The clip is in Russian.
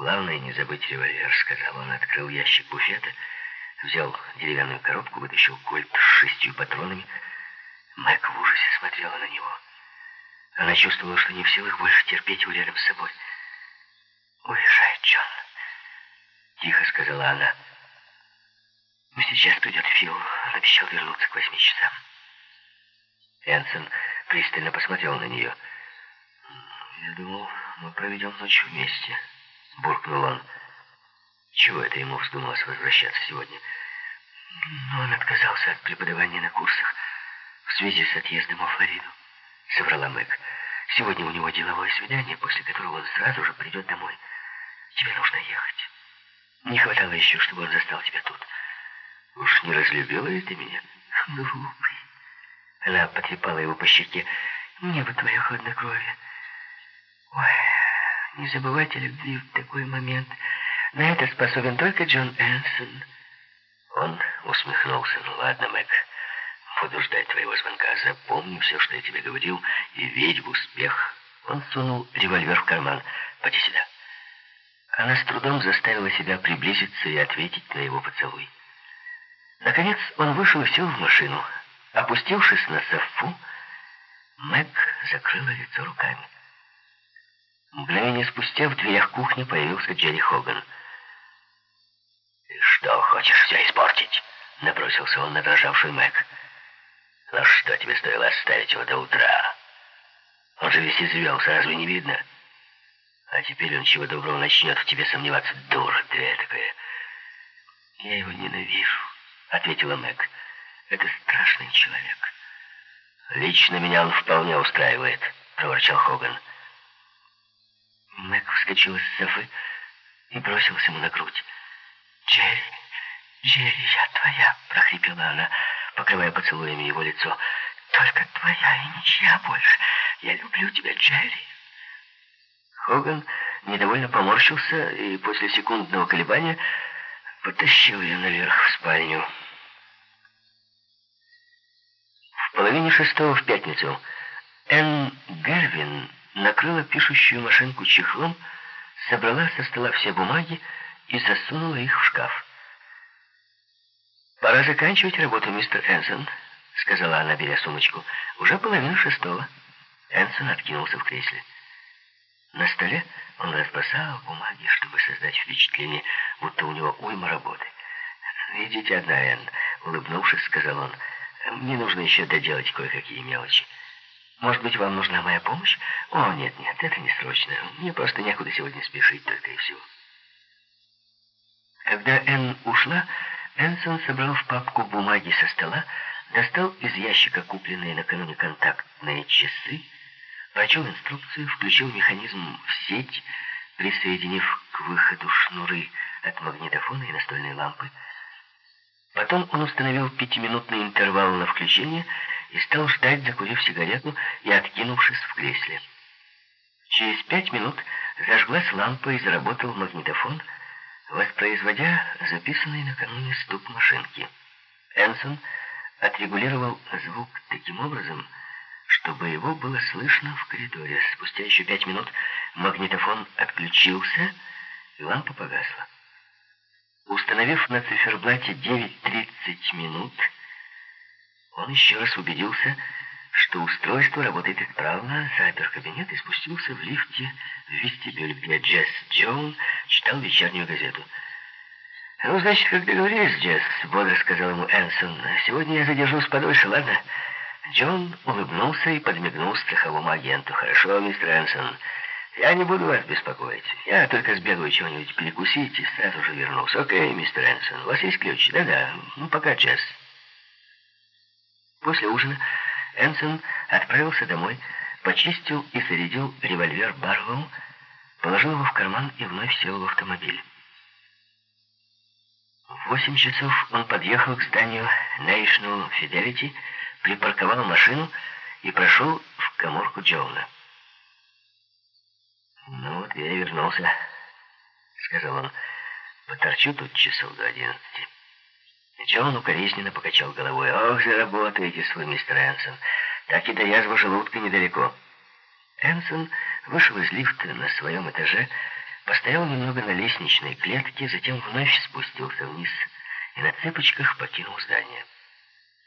«Главное не забыть револьвер», — сказал он. Открыл ящик буфета, взял деревянную коробку, вытащил кольт с шестью патронами. Мэг в ужасе смотрела на него. Она чувствовала, что не в силах больше терпеть его рядом с собой. «Уезжай, Джон», — тихо сказала она. «Сейчас придет Фил. Он обещал вернуться к восьми часам». Энсон пристально посмотрел на нее. «Я думал, мы проведем ночь вместе», — буркнул он. Чего это ему вздумалось возвращаться сегодня? Но он отказался от преподавания на курсах в связи с отъездом во Флориду, соврала Мэг. Сегодня у него деловое свидание, после которого он сразу же придет домой. Тебе нужно ехать. Не хватало еще, чтобы он застал тебя тут. Уж не разлюбила ли ты меня? Глупый. Она потрепала его по щеке. Мне бы твое хладнокровие. Не забывайте любви в такой момент. На это способен только Джон Энсон. Он усмехнулся. Ну ладно, Мэг, буду ждать твоего звонка. Запомни все, что я тебе говорил, и верь в успех. Он сунул револьвер в карман. Поди сюда. Она с трудом заставила себя приблизиться и ответить на его поцелуй. Наконец он вышел и сел в машину. Опустившись на софу, Мэг закрыла лицо руками. Мгновение спустя в дверях кухни появился Джерри Хоган. «Ты что, хочешь все испортить?» — набросился он на дрожавший Мэг. «Ну что тебе стоило оставить его до утра? Он же весь извелся, разве не видно? А теперь он чего доброго начнет в тебе сомневаться. Дура ты такая!» «Я его ненавижу», — ответила Мэг. «Это страшный человек». «Лично меня он вполне устраивает», — проворчал Хоган. Мэг вскочила с софы и бросилась ему на грудь. «Джерри, Джерри, я твоя!» — прохрипела она, покрывая поцелуями его лицо. «Только твоя и ничья больше. Я люблю тебя, Джерри!» Хоган недовольно поморщился и после секундного колебания потащил ее наверх в спальню. В половине шестого в пятницу Энн Гервин накрыла пишущую машинку чехлом, собрала со стола все бумаги и засунула их в шкаф. «Пора заканчивать работу, мистер Энсон», — сказала она, беря сумочку. «Уже половина шестого». Энсон откинулся в кресле. На столе он разбросал бумаги, чтобы создать впечатление, будто у него уйма работы. «Идите одна, Энн», — улыбнувшись, сказал он. «Мне нужно еще доделать кое-какие мелочи». Может быть, вам нужна моя помощь? О, нет, нет, это не срочно. Мне просто некуда сегодня спешить, только и всего. Когда Энн ушла, Энсон собрал в папку бумаги со стола, достал из ящика купленные накануне контактные часы, прочел инструкцию, включил механизм в сеть, присоединив к выходу шнуры от магнитофона и настольной лампы. Потом он установил пятиминутный интервал на включение и стал ждать, закурив сигарету и откинувшись в кресле. Через пять минут зажглась лампа и заработал магнитофон, воспроизводя записанный накануне стук машинки. Энсон отрегулировал звук таким образом, чтобы его было слышно в коридоре. Спустя еще пять минут магнитофон отключился, и лампа погасла. Установив на циферблате 9.30 минут, он еще раз убедился, что устройство работает исправно, запер кабинет и спустился в лифте в вестибюль, где Джесс Джоун читал вечернюю газету. «Ну, значит, как договорились, Джесс», — бодро сказал ему Энсон. «Сегодня я задержусь подольше, ладно?» Джон улыбнулся и подмигнул страховому агенту. «Хорошо, мистер Энсон, я не буду вас беспокоить. Я только сбегаю чего-нибудь перекусить и сразу же вернусь. Окей, мистер Энсон, у вас есть ключ? Да-да, ну пока, Джесс». После ужина Энсон отправился домой, почистил и зарядил револьвер Барвелл, положил его в карман и вновь сел в автомобиль. В восемь часов он подъехал к зданию National Fidelity, припарковал машину и прошел в коморку Джоуна. «Ну вот я и вернулся», — сказал он. «Поторчу тут часов до одиннадцати». Джон укоризненно покачал головой. «Ох, заработаете свой мистер Энсон. Так и до язвы желудка недалеко». Энсон вышел из лифта на своем этаже, постоял немного на лестничной клетке, затем вновь спустился вниз и на цепочках покинул здание.